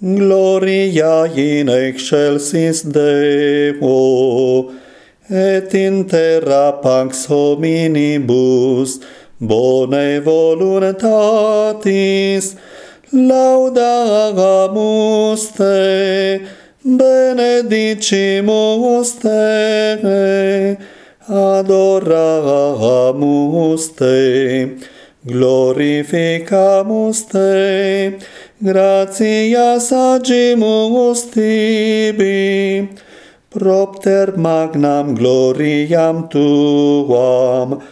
Gloria in excelsis Deo, et in terra pax hominibus bone voluntatis, laudamus Te, benedicimus Te, adoramus Te, Glorificamus Te, gratias agimus Tibi, propter magnam gloriam Tuam,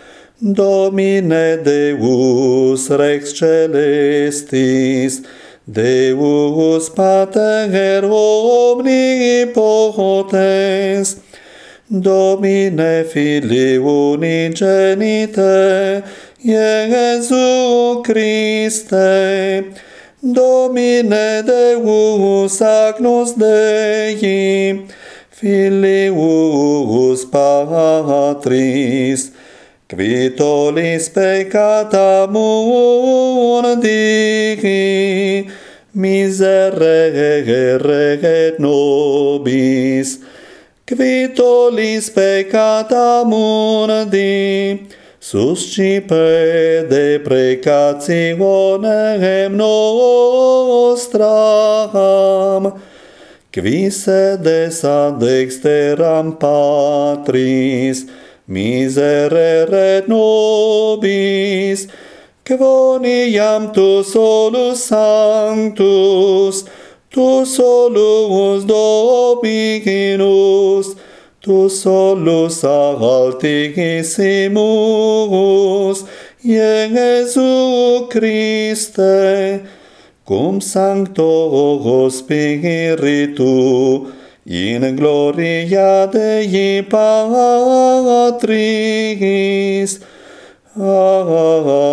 Domine Deus Rex Celestis, Deus Pater Omnipotens, Domine Filii unigenite, Iesu Christe, Domine Deus Agnus Dei, Filius Patris, qui tollis peccata mundi, miserere nobis, Kvitolis peccata mundi, suscipe deprecationem nostram, qui sedes ad exteram patris, miserere nobis, quoniam tu solus sanctus, Tu solus dominus, Tu solus altigisimus, Iesu Christe, cum sancto spiritu, in gloria Dei Patris. Amen.